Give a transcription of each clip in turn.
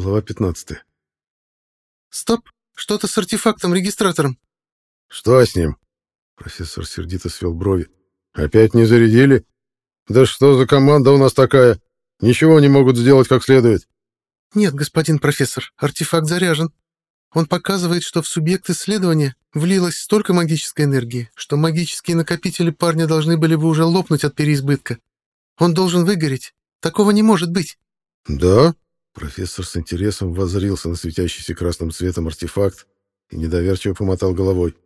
Глава 15. «Стоп! Что-то с артефактом-регистратором!» «Что с ним?» Профессор сердито свел брови. «Опять не зарядили? Да что за команда у нас такая? Ничего не могут сделать как следует». «Нет, господин профессор, артефакт заряжен. Он показывает, что в субъект исследования влилось столько магической энергии, что магические накопители парня должны были бы уже лопнуть от переизбытка. Он должен выгореть. Такого не может быть». «Да?» Профессор с интересом воззрился на светящийся красным цветом артефакт и недоверчиво помотал головой.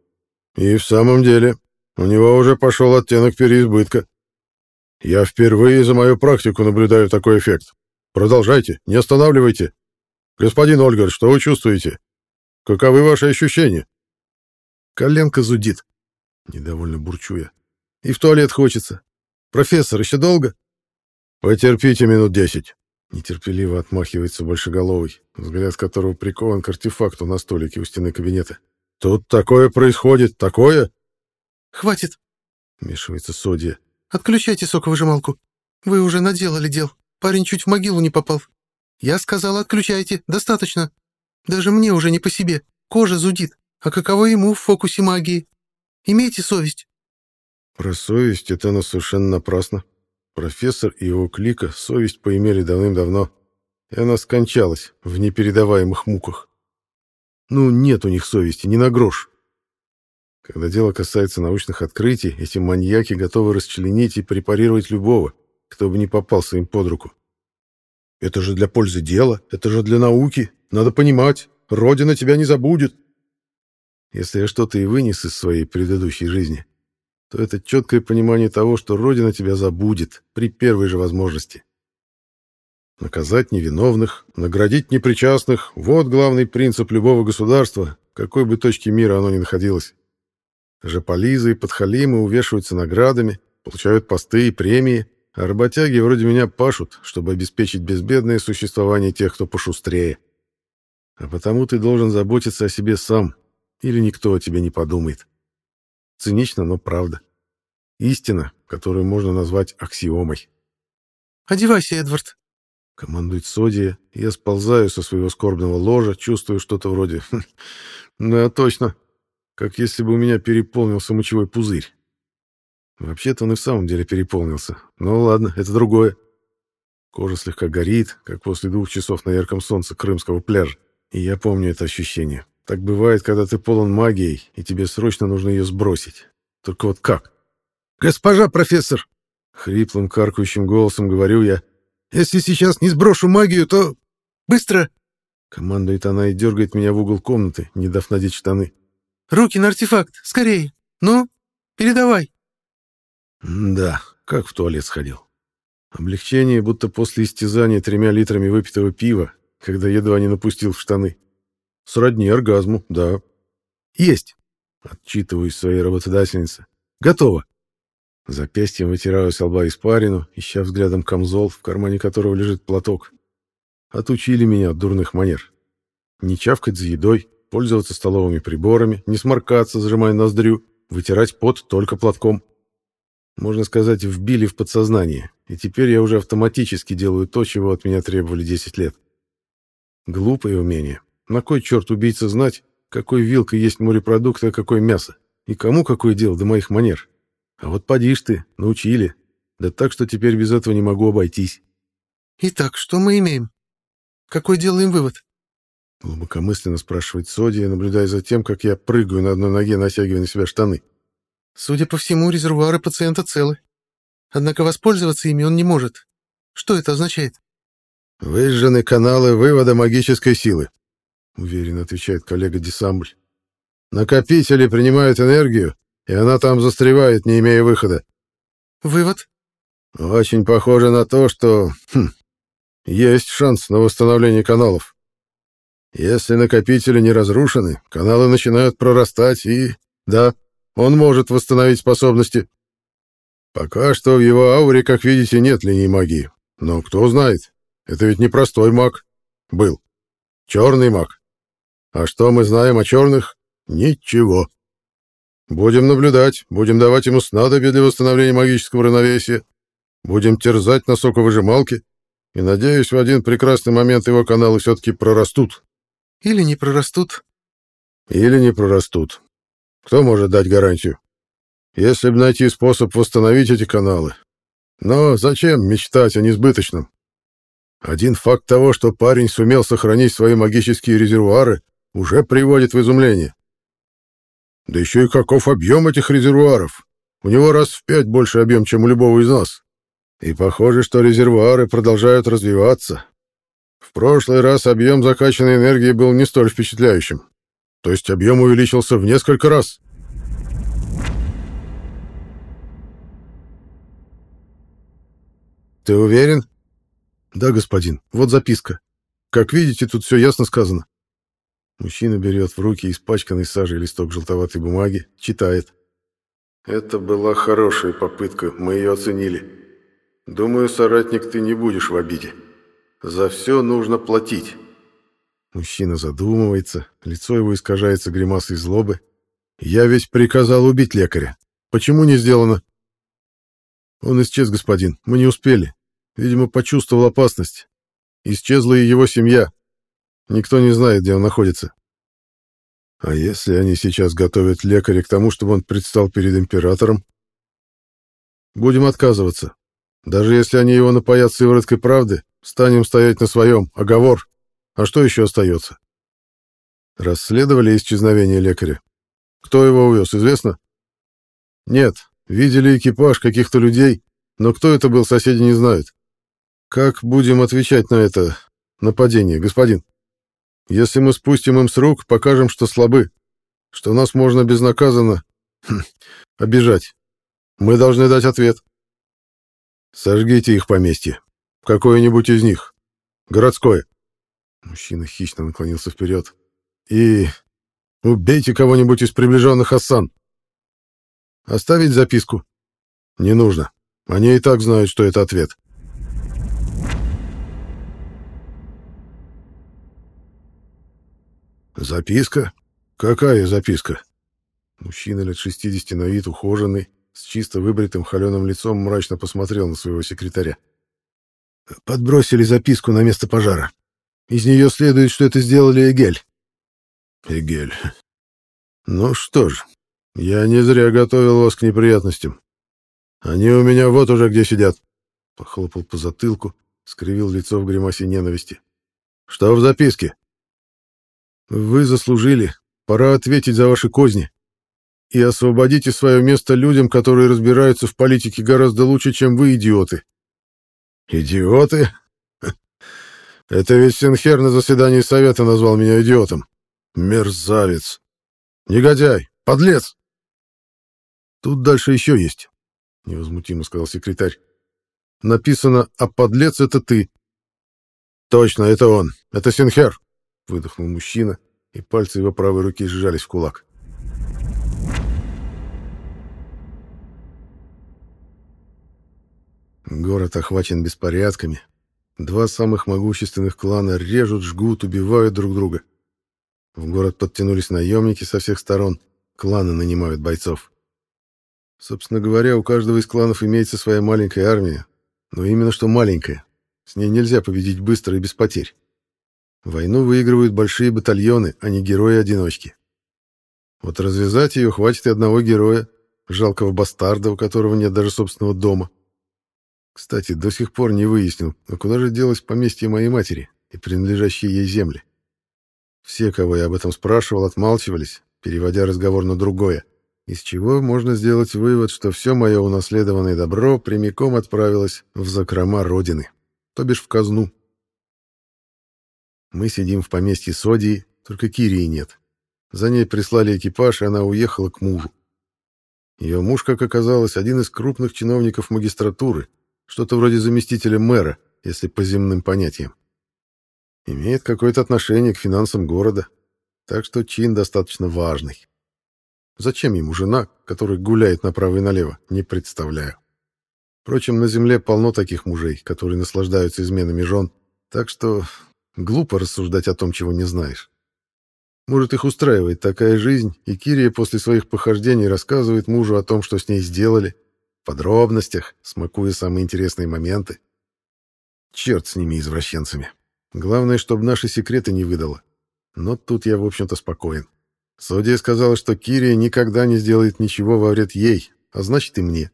«И в самом деле, у него уже пошел оттенок переизбытка. Я впервые за мою практику наблюдаю такой эффект. Продолжайте, не останавливайте. Господин Ольгар, что вы чувствуете? Каковы ваши ощущения?» «Коленка зудит», — недовольно бурчу я. «И в туалет хочется. Профессор, еще долго?» «Потерпите минут десять». Нетерпеливо отмахивается большеголовый, взгляд которого прикован к артефакту на столике у стены кабинета. «Тут такое происходит, такое?» «Хватит!» — вмешивается Содия. «Отключайте соковыжималку. Вы уже наделали дел. Парень чуть в могилу не попал. Я сказала, отключайте. Достаточно. Даже мне уже не по себе. Кожа зудит. А каково ему в фокусе магии? Имейте совесть». Про совесть это она совершенно напрасно. Профессор и его клика совесть поимели давным-давно, и она скончалась в непередаваемых муках. Ну, нет у них совести, ни на грош. Когда дело касается научных открытий, эти маньяки готовы расчленить и препарировать любого, кто бы не попался им под руку. Это же для пользы дела, это же для науки. Надо понимать, Родина тебя не забудет. Если я что-то и вынес из своей предыдущей жизни, то это четкое понимание того, что Родина тебя забудет при первой же возможности. Наказать невиновных, наградить непричастных — вот главный принцип любого государства, какой бы точке мира оно ни находилось. Жополизы и подхалимы увешиваются наградами, получают посты и премии, а работяги вроде меня пашут, чтобы обеспечить безбедное существование тех, кто пошустрее. А потому ты должен заботиться о себе сам, или никто о тебе не подумает. Цинично, но правда. Истина, которую можно назвать аксиомой. «Одевайся, Эдвард», — командует Содия. Я сползаю со своего скорбного ложа, чувствую что-то вроде... Да, точно. Как если бы у меня переполнился мочевой пузырь. Вообще-то он и в самом деле переполнился. Ну ладно, это другое. Кожа слегка горит, как после двух часов на ярком солнце крымского пляжа. И я помню это ощущение. Так бывает, когда ты полон магией, и тебе срочно нужно ее сбросить. Только вот как? «Госпожа профессор!» Хриплым, каркающим голосом говорю я. «Если сейчас не сброшу магию, то... Быстро!» Командует она и дергает меня в угол комнаты, не дав надеть штаны. «Руки на артефакт! Скорее! Ну, передавай!» Да, как в туалет сходил. Облегчение, будто после истязания тремя литрами выпитого пива, когда едва не напустил в штаны. Сродни оргазму, да. Есть. Отчитываюсь своей работодательнице. Готово. Запястьем вытираю с лба испарину, ища взглядом камзол, в кармане которого лежит платок. Отучили меня от дурных манер. Не чавкать за едой, пользоваться столовыми приборами, не сморкаться, зажимая ноздрю, вытирать пот только платком. Можно сказать, вбили в подсознание, и теперь я уже автоматически делаю то, чего от меня требовали 10 лет. Глупое умение, на кой черт убийца знать, какой вилкой есть морепродукты, а какой мясо? И кому какое дело до моих манер? А вот поди ты, научили. Да так, что теперь без этого не могу обойтись. Итак, что мы имеем? Какой делаем вывод? Глубокомысленно спрашивает Содия, наблюдая за тем, как я прыгаю на одной ноге, натягивая на себя штаны. Судя по всему, резервуары пациента целы. Однако воспользоваться ими он не может. Что это означает? Выжжены каналы вывода магической силы. — уверенно отвечает коллега Десамбль. «Накопители принимают энергию, и она там застревает, не имея выхода». «Вывод?» «Очень похоже на то, что... Хм, есть шанс на восстановление каналов. Если накопители не разрушены, каналы начинают прорастать, и... Да, он может восстановить способности. Пока что в его ауре, как видите, нет линии магии. Но кто знает, это ведь не простой маг. Был. Черный маг. А что мы знаем о черных? Ничего. Будем наблюдать, будем давать ему снадобье для восстановления магического равновесия, будем терзать на соковыжималке. И, надеюсь, в один прекрасный момент его каналы все-таки прорастут. Или не прорастут. Или не прорастут. Кто может дать гарантию? Если бы найти способ восстановить эти каналы. Но зачем мечтать о несбыточном? Один факт того, что парень сумел сохранить свои магические резервуары, уже приводит в изумление. Да еще и каков объем этих резервуаров. У него раз в пять больше объем, чем у любого из нас. И похоже, что резервуары продолжают развиваться. В прошлый раз объем закачанной энергии был не столь впечатляющим. То есть объем увеличился в несколько раз. «Ты уверен?» «Да, господин. Вот записка. Как видите, тут все ясно сказано». Мужчина берет в руки испачканный сажей листок желтоватой бумаги, читает. «Это была хорошая попытка, мы ее оценили. Думаю, соратник, ты не будешь в обиде. За все нужно платить». Мужчина задумывается, лицо его искажается гримасой злобы. «Я ведь приказал убить лекаря. Почему не сделано?» «Он исчез, господин. Мы не успели. Видимо, почувствовал опасность. Исчезла и его семья. Никто не знает, где он находится. А если они сейчас готовят лекаря к тому, чтобы он предстал перед императором? Будем отказываться. Даже если они его напоят сывороткой правды, станем стоять на своем. Оговор. А что еще остается? Расследовали исчезновение лекаря. Кто его увез, известно? Нет. Видели экипаж каких-то людей, но кто это был, соседи не знают. Как будем отвечать на это нападение, господин? Если мы спустим им с рук, покажем, что слабы, что нас можно безнаказанно хм, обижать. Мы должны дать ответ. Сожгите их поместье. Какое-нибудь из них. Городское. Мужчина хищно наклонился вперед. И убейте кого-нибудь из приближенных Ассан. Оставить записку? Не нужно. Они и так знают, что это ответ. Записка? Какая записка? Мужчина лет 60 на вид, ухоженный, с чисто выбритым холеным лицом мрачно посмотрел на своего секретаря. Подбросили записку на место пожара. Из нее следует, что это сделали Эгель. Эгель. Ну что ж, я не зря готовил вас к неприятностям. Они у меня вот уже где сидят. Похлопал по затылку, скривил лицо в гримасе ненависти. Что в записке? Вы заслужили. Пора ответить за ваши козни и освободите свое место людям, которые разбираются в политике гораздо лучше, чем вы, идиоты». «Идиоты? Это ведь Сенхер на заседании совета назвал меня идиотом. Мерзавец! Негодяй! Подлец!» «Тут дальше еще есть», — невозмутимо сказал секретарь. «Написано, а подлец — это ты». «Точно, это он. Это Сенхер», — выдохнул мужчина, и пальцы его правой руки сжались в кулак. Город охвачен беспорядками. Два самых могущественных клана режут, жгут, убивают друг друга. В город подтянулись наемники со всех сторон. Кланы нанимают бойцов. Собственно говоря, у каждого из кланов имеется своя маленькая армия. Но именно что маленькая. С ней нельзя победить быстро и без потерь. Войну выигрывают большие батальоны, а не герои-одиночки. Вот развязать ее хватит и одного героя, жалкого бастарда, у которого нет даже собственного дома. Кстати, до сих пор не выяснил, а куда же делось поместье моей матери и принадлежащие ей земли. Все, кого я об этом спрашивал, отмалчивались, переводя разговор на другое, из чего можно сделать вывод, что все мое унаследованное добро прямиком отправилось в закрома Родины, то бишь в казну. Мы сидим в поместье Содии, только Кирии нет. За ней прислали экипаж, и она уехала к мужу. Ее муж, как оказалось, один из крупных чиновников магистратуры — что-то вроде заместителя мэра, если по земным понятиям. Имеет какое-то отношение к финансам города, так что чин достаточно важный. Зачем ему жена, которая гуляет направо и налево, не представляю. Впрочем, на земле полно таких мужей, которые наслаждаются изменами жен, так что глупо рассуждать о том, чего не знаешь. Может, их устраивает такая жизнь, и Кирия после своих похождений рассказывает мужу о том, что с ней сделали, в подробностях, смакуя самые интересные моменты. Черт с ними, извращенцами. Главное, чтобы наши секреты не выдало. Но тут я, в общем-то, спокоен. Содия сказала, что Кирия никогда не сделает ничего во вред ей, а значит и мне.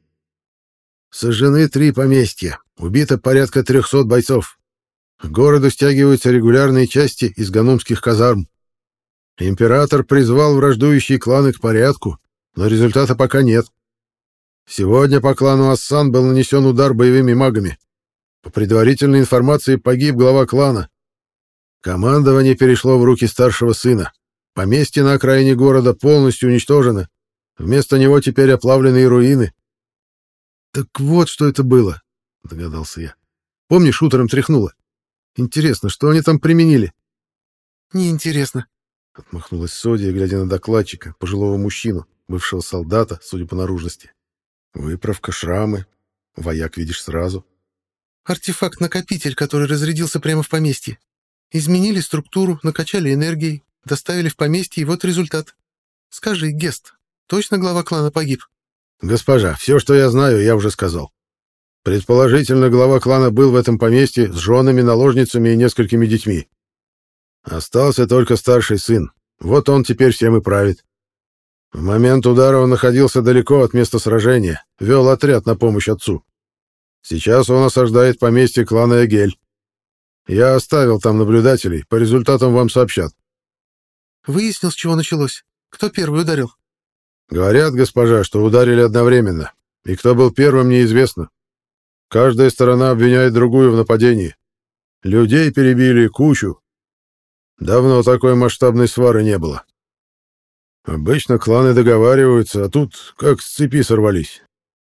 Сожжены три поместья, убито порядка трехсот бойцов. К городу стягиваются регулярные части из ганумских казарм. Император призвал враждующие кланы к порядку, но результата пока нет. Сегодня по клану Ассан был нанесен удар боевыми магами. По предварительной информации погиб глава клана. Командование перешло в руки старшего сына. Поместье на окраине города полностью уничтожено. Вместо него теперь оплавленные руины. «Так вот, что это было», — догадался я. «Помнишь, утром тряхнуло? Интересно, что они там применили?» «Неинтересно», — отмахнулась Содия, глядя на докладчика, пожилого мужчину, бывшего солдата, судя по наружности. «Выправка, шрамы. Вояк видишь сразу». «Артефакт-накопитель, который разрядился прямо в поместье. Изменили структуру, накачали энергией, доставили в поместье, и вот результат. Скажи, Гест, точно глава клана погиб?» «Госпожа, все, что я знаю, я уже сказал. Предположительно, глава клана был в этом поместье с женами, наложницами и несколькими детьми. Остался только старший сын. Вот он теперь всем и правит. В момент удара он находился далеко от места сражения, вел отряд на помощь отцу. Сейчас он осаждает поместье клана Эгель. Я оставил там наблюдателей, по результатам вам сообщат. Выяснил, с чего началось. Кто первый ударил? Говорят, госпожа, что ударили одновременно. И кто был первым, неизвестно. Каждая сторона обвиняет другую в нападении. Людей перебили кучу. Давно такой масштабной свары не было. Обычно кланы договариваются, а тут как с цепи сорвались.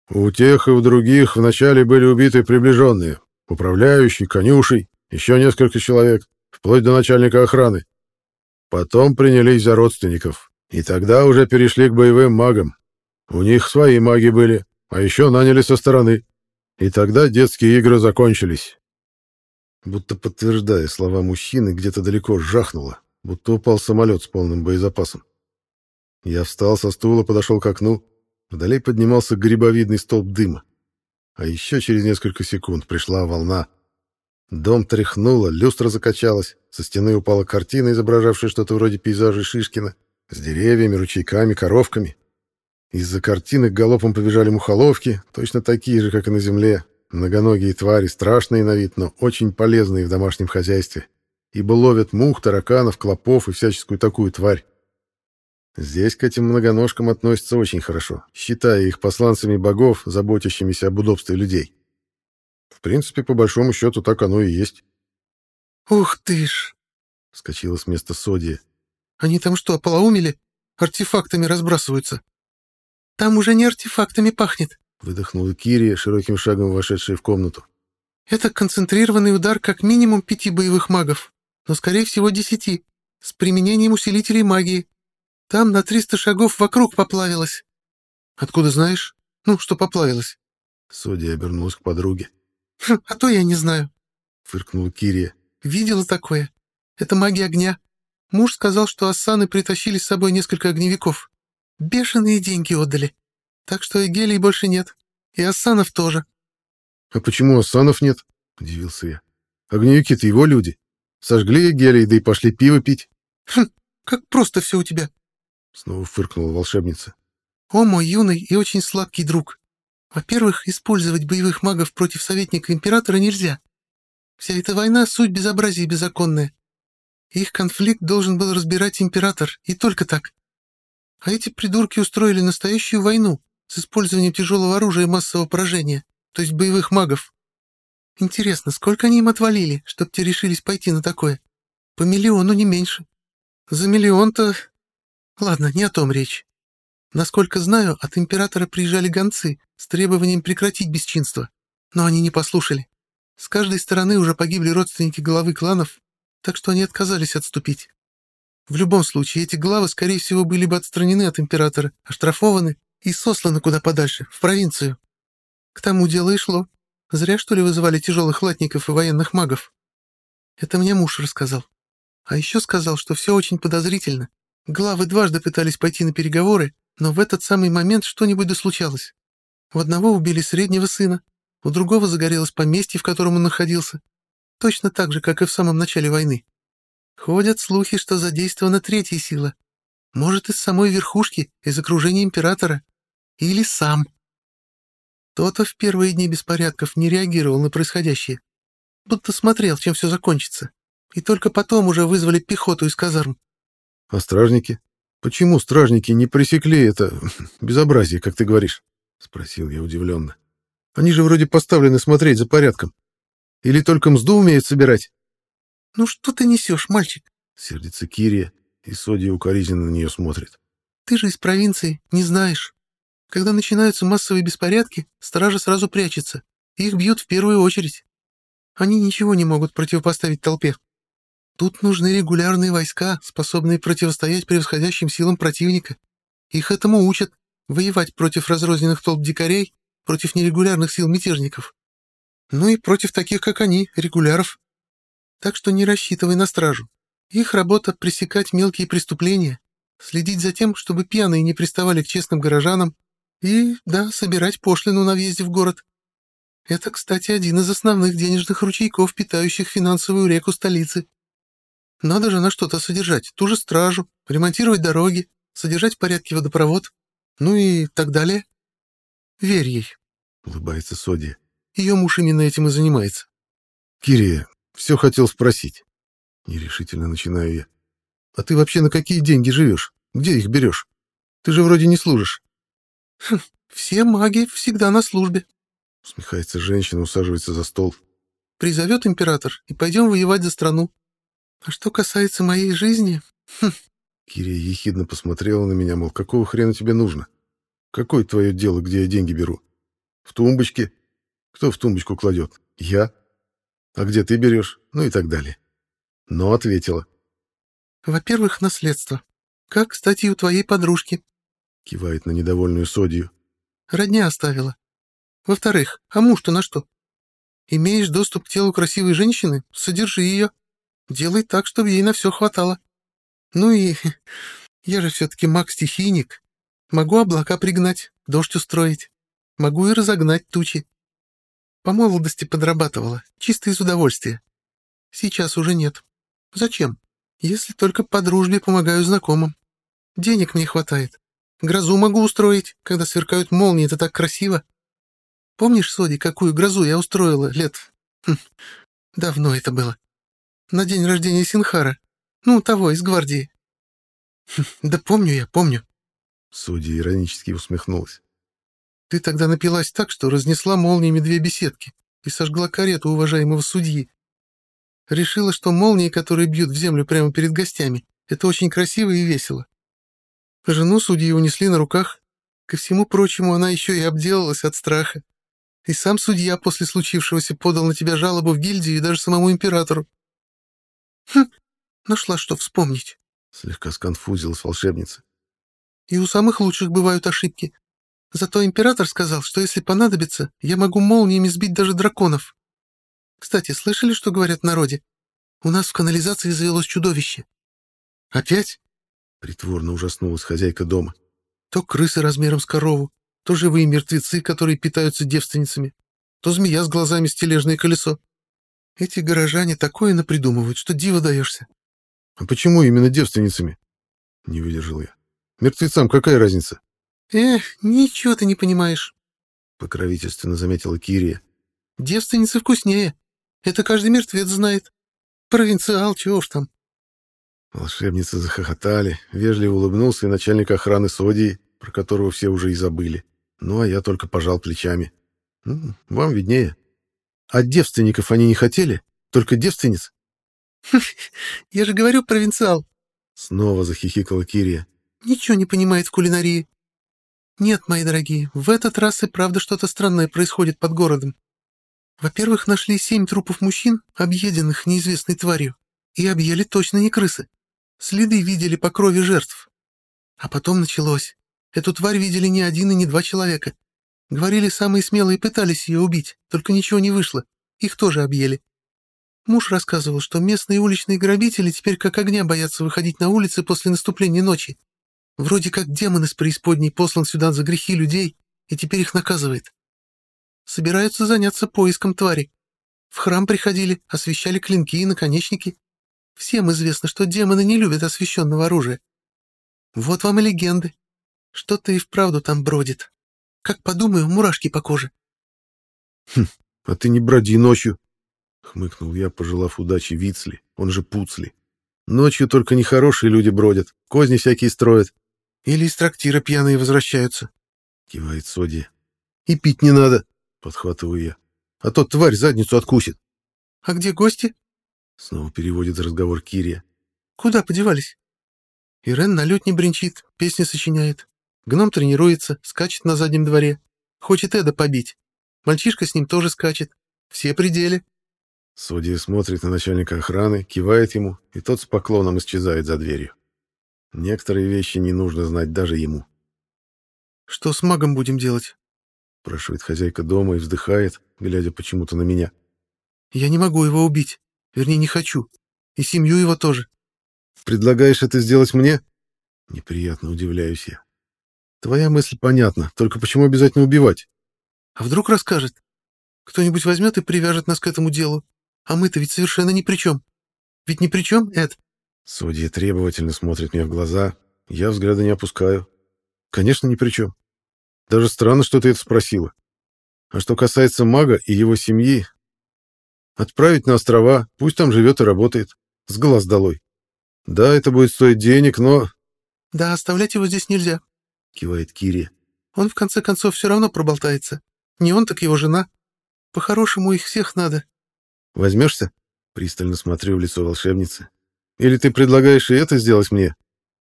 У тех и у других вначале были убиты приближенные. Управляющий, конюшей, еще несколько человек, вплоть до начальника охраны. Потом принялись за родственников. И тогда уже перешли к боевым магам. У них свои маги были, а еще наняли со стороны. И тогда детские игры закончились. Будто подтверждая слова мужчины, где-то далеко жахнуло, будто упал самолет с полным боезапасом. Я встал со стула, подошел к окну. Вдали поднимался грибовидный столб дыма. А еще через несколько секунд пришла волна. Дом тряхнуло, люстра закачалась, со стены упала картина, изображавшая что-то вроде пейзажа Шишкина. С деревьями, ручейками, коровками. Из-за картины галопом побежали мухоловки, точно такие же, как и на земле. Многоногие твари, страшные на вид, но очень полезные в домашнем хозяйстве. Ибо ловят мух, тараканов, клопов и всяческую такую тварь. Здесь к этим многоножкам относятся очень хорошо, считая их посланцами богов, заботящимися об удобстве людей. В принципе, по большому счету, так оно и есть. «Ух ты ж!» — скочила с места Содия. Они там что, полоумели? Артефактами разбрасываются. Там уже не артефактами пахнет, выдохнула Кирия, широким шагом вошедшая в комнату. Это концентрированный удар как минимум пяти боевых магов, но, скорее всего, десяти, с применением усилителей магии. Там на триста шагов вокруг поплавилось. Откуда знаешь? Ну, что поплавилось? Судья обернулась к подруге. «Хм, «А то я не знаю», — фыркнула Кирия. «Видела такое. Это магия огня. Муж сказал, что Ассаны притащили с собой несколько огневиков. Бешеные деньги отдали. Так что Эгелий больше нет. И Ассанов тоже. — А почему Ассанов нет? — удивился я. — Огневики-то его люди. Сожгли Эгелий, да и пошли пиво пить. — Хм, как просто все у тебя. Снова фыркнула волшебница. — О, мой юный и очень сладкий друг. Во-первых, использовать боевых магов против советника императора нельзя. Вся эта война — суть безобразия беззаконная. Их конфликт должен был разбирать император, и только так. А эти придурки устроили настоящую войну с использованием тяжелого оружия массового поражения, то есть боевых магов. Интересно, сколько они им отвалили, чтоб те решились пойти на такое? По миллиону, не меньше. За миллион-то... Ладно, не о том речь. Насколько знаю, от императора приезжали гонцы с требованием прекратить бесчинство, но они не послушали. С каждой стороны уже погибли родственники главы кланов, так что они отказались отступить. В любом случае, эти главы, скорее всего, были бы отстранены от императора, оштрафованы и сосланы куда подальше, в провинцию. К тому дело и шло. Зря, что ли, вызывали тяжелых латников и военных магов. Это мне муж рассказал. А еще сказал, что все очень подозрительно. Главы дважды пытались пойти на переговоры, но в этот самый момент что-нибудь да случалось. У одного убили среднего сына, у другого загорелось поместье, в котором он находился, Точно так же, как и в самом начале войны. Ходят слухи, что задействована третья сила. Может, из самой верхушки, из окружения императора. Или сам. То-то в первые дни беспорядков не реагировал на происходящее. Будто смотрел, чем все закончится. И только потом уже вызвали пехоту из казарм. А стражники? Почему стражники не пресекли это безобразие, как ты говоришь? Спросил я удивленно. Они же вроде поставлены смотреть за порядком. Или только мзду умеют собирать? «Ну что ты несешь, мальчик?» — сердится Кирия, и Содия укоризненно на нее смотрит. «Ты же из провинции, не знаешь. Когда начинаются массовые беспорядки, стража сразу прячется. Их бьют в первую очередь. Они ничего не могут противопоставить толпе. Тут нужны регулярные войска, способные противостоять превосходящим силам противника. Их этому учат — воевать против разрозненных толп дикарей, против нерегулярных сил мятежников. Ну и против таких, как они, регуляров. Так что не рассчитывай на стражу. Их работа — пресекать мелкие преступления, следить за тем, чтобы пьяные не приставали к честным горожанам и, да, собирать пошлину на въезде в город. Это, кстати, один из основных денежных ручейков, питающих финансовую реку столицы. Надо же на что-то содержать, ту же стражу, ремонтировать дороги, содержать в порядке водопровод, ну и так далее. Верь ей, — улыбается Содия. Ее муж именно этим и занимается. Кирия, все хотел спросить. Нерешительно начинаю я. А ты вообще на какие деньги живешь? Где их берешь? Ты же вроде не служишь. Хм, все маги всегда на службе. Усмехается женщина, усаживается за стол. Призовет император, и пойдем воевать за страну. А что касается моей жизни... Хм. Кирия ехидно посмотрела на меня, мол, какого хрена тебе нужно? Какое твое дело, где я деньги беру? В тумбочке? Кто в тумбочку кладет? Я? А где ты берешь? Ну и так далее. Но ответила. Во-первых, наследство. Как, кстати, и у твоей подружки. Кивает на недовольную Содию. Родня оставила. Во-вторых, а муж-то на что? Имеешь доступ к телу красивой женщины? Содержи ее. Делай так, чтобы ей на все хватало. Ну и я же все-таки маг-стихийник. Могу облака пригнать, дождь устроить. Могу и разогнать тучи. По молодости подрабатывала, чисто из удовольствия. Сейчас уже нет. Зачем? Если только по дружбе помогаю знакомым. Денег мне хватает. Грозу могу устроить, когда сверкают молнии, это так красиво. Помнишь, Соди, какую грозу я устроила лет... Хм, давно это было. На день рождения Синхара. Ну, того, из гвардии. Хм, да помню я, помню. Соди иронически усмехнулась. Ты тогда напилась так, что разнесла молниями две беседки и сожгла карету уважаемого судьи. Решила, что молнии, которые бьют в землю прямо перед гостями, это очень красиво и весело. Жену судьи унесли на руках. Ко всему прочему, она еще и обделалась от страха. И сам судья после случившегося подал на тебя жалобу в гильдию и даже самому императору. Хм, нашла что вспомнить. Слегка сконфузилась волшебница. И у самых лучших бывают ошибки. Зато император сказал, что если понадобится, я могу молниями сбить даже драконов. Кстати, слышали, что говорят в народе? У нас в канализации завелось чудовище. Опять? Притворно ужаснулась хозяйка дома. То крысы размером с корову, то живые мертвецы, которые питаются девственницами, то змея с глазами стележное колесо. Эти горожане такое напридумывают, что диво даешься. — А почему именно девственницами? — не выдержал я. — Мертвецам какая разница? «Эх, ничего ты не понимаешь», — покровительственно заметила Кирия. «Девственницы вкуснее. Это каждый мертвец знает. Провинциал, чего уж там». Волшебницы захохотали, вежливо улыбнулся и начальник охраны Содии, про которого все уже и забыли. Ну, а я только пожал плечами. Ну, вам виднее. А девственников они не хотели? Только девственниц? «Я же говорю, провинциал!» Снова захихикала Кирия. «Ничего не понимает в кулинарии. «Нет, мои дорогие, в этот раз и правда что-то странное происходит под городом. Во-первых, нашли семь трупов мужчин, объеденных неизвестной тварью, и объели точно не крысы. Следы видели по крови жертв. А потом началось. Эту тварь видели не один и не два человека. Говорили, самые смелые пытались ее убить, только ничего не вышло. Их тоже объели. Муж рассказывал, что местные уличные грабители теперь как огня боятся выходить на улицы после наступления ночи. Вроде как демон из преисподней послан сюда за грехи людей и теперь их наказывает. Собираются заняться поиском твари. В храм приходили, освещали клинки и наконечники. Всем известно, что демоны не любят освещенного оружия. Вот вам и легенды. Что-то и вправду там бродит. Как подумаю, мурашки по коже. Хм, а ты не броди ночью, — хмыкнул я, пожелав удачи Вицли, он же Пуцли. Ночью только нехорошие люди бродят, козни всякие строят. Или из трактира пьяные возвращаются, — кивает Содия. И пить не надо, — подхватываю я, — а то тварь задницу откусит. — А где гости? — снова переводит разговор Кирия. — Куда подевались? Ирен на лютне бренчит, песни сочиняет. Гном тренируется, скачет на заднем дворе. Хочет Эда побить. Мальчишка с ним тоже скачет. Все пределы. Судья смотрит на начальника охраны, кивает ему, и тот с поклоном исчезает за дверью. Некоторые вещи не нужно знать даже ему. «Что с магом будем делать?» Спрашивает хозяйка дома и вздыхает, глядя почему-то на меня. «Я не могу его убить. Вернее, не хочу. И семью его тоже. Предлагаешь это сделать мне? Неприятно удивляюсь я. Твоя мысль понятна, только почему обязательно убивать? А вдруг расскажет? Кто-нибудь возьмет и привяжет нас к этому делу. А мы-то ведь совершенно ни при чем. Ведь ни при чем, Эд? Судья требовательно смотрит мне в глаза. Я взгляда не опускаю. Конечно, ни при чем. Даже странно, что ты это спросила. А что касается мага и его семьи, отправить на острова, пусть там живет и работает. С глаз долой. Да, это будет стоить денег, но... Да, оставлять его здесь нельзя, кивает Кири. Он в конце концов все равно проболтается. Не он, так его жена. По-хорошему их всех надо. Возьмешься? Пристально смотрю в лицо волшебницы. Или ты предлагаешь и это сделать мне?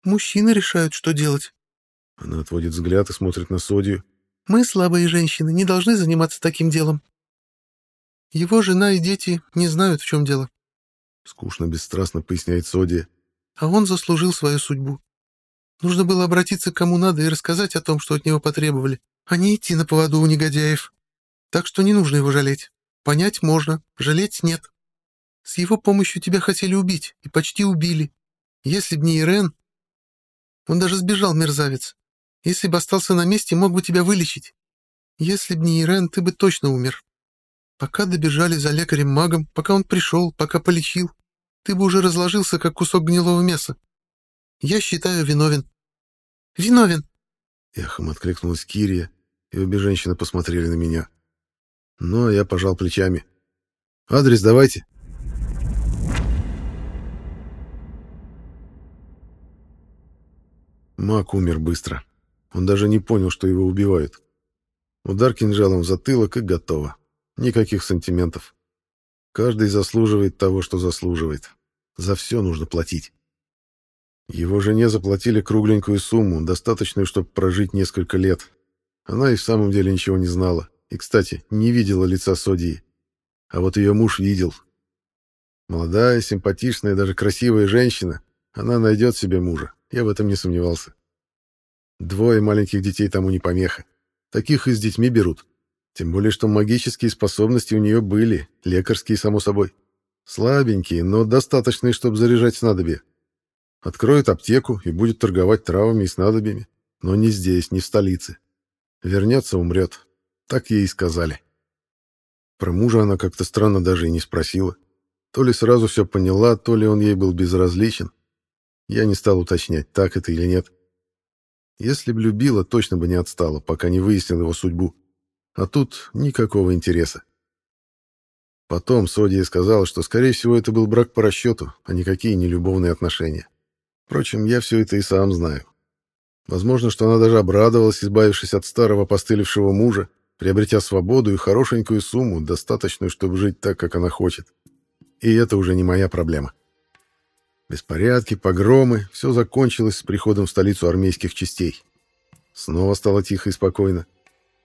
Мужчины решают, что делать. Она отводит взгляд и смотрит на Содию. Мы, слабые женщины, не должны заниматься таким делом. Его жена и дети не знают, в чем дело. Скучно, бесстрастно поясняет Содия а он заслужил свою судьбу. Нужно было обратиться к кому надо и рассказать о том, что от него потребовали, а не идти на поводу у негодяев. Так что не нужно его жалеть. Понять можно, жалеть нет. С его помощью тебя хотели убить, и почти убили. Если б не Ирен... Он даже сбежал, мерзавец. Если бы остался на месте, мог бы тебя вылечить. Если б не Ирен, ты бы точно умер. Пока добежали за лекарем-магом, пока он пришел, пока полечил, ты бы уже разложился, как кусок гнилого мяса. Я считаю, виновен. Виновен!» Эхом откликнулась Кирия, и обе женщины посмотрели на меня. А я пожал плечами. «Адрес давайте». Мак умер быстро. Он даже не понял, что его убивают. Удар кинжалом в затылок и готово. Никаких сантиментов. Каждый заслуживает того, что заслуживает. За все нужно платить. Его жене заплатили кругленькую сумму, достаточную, чтобы прожить несколько лет. Она и в самом деле ничего не знала. И, кстати, не видела лица Содии. А вот ее муж видел. Молодая, симпатичная, даже красивая женщина. Она найдет себе мужа. Я в этом не сомневался. Двое маленьких детей тому не помеха. Таких и с детьми берут. Тем более, что магические способности у нее были, лекарские, само собой. Слабенькие, но достаточные, чтобы заряжать снадобья. Откроет аптеку и будет торговать травами и снадобьями. Но не здесь, не в столице. Вернется, умрет. Так ей и сказали. Про мужа она как-то странно даже и не спросила. То ли сразу все поняла, то ли он ей был безразличен. Я не стал уточнять, так это или нет. Если б любила, точно бы не отстала, пока не выяснил его судьбу. А тут никакого интереса. Потом Содия сказала, что, скорее всего, это был брак по расчету, а никакие не любовные отношения. Впрочем, я все это и сам знаю. Возможно, что она даже обрадовалась, избавившись от старого постылившего мужа, приобретя свободу и хорошенькую сумму, достаточную, чтобы жить так, как она хочет. И это уже не моя проблема. Беспорядки, погромы, все закончилось с приходом в столицу армейских частей. Снова стало тихо и спокойно.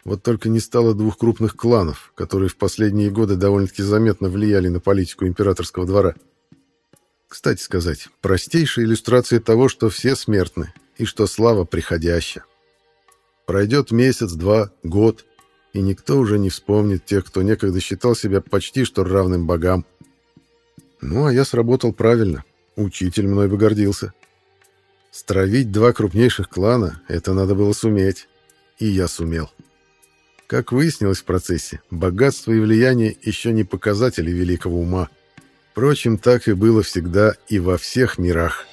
Вот только не стало двух крупных кланов, которые в последние годы довольно-таки заметно влияли на политику императорского двора. Кстати сказать, простейшая иллюстрация того, что все смертны, и что слава приходящая. Пройдет месяц, два, год, и никто уже не вспомнит тех, кто некогда считал себя почти что равным богам. Ну, а я сработал правильно. Учитель мной бы гордился. Стравить два крупнейших клана — это надо было суметь. И я сумел. Как выяснилось в процессе, богатство и влияние еще не показатели великого ума. Впрочем, так и было всегда и во всех мирах.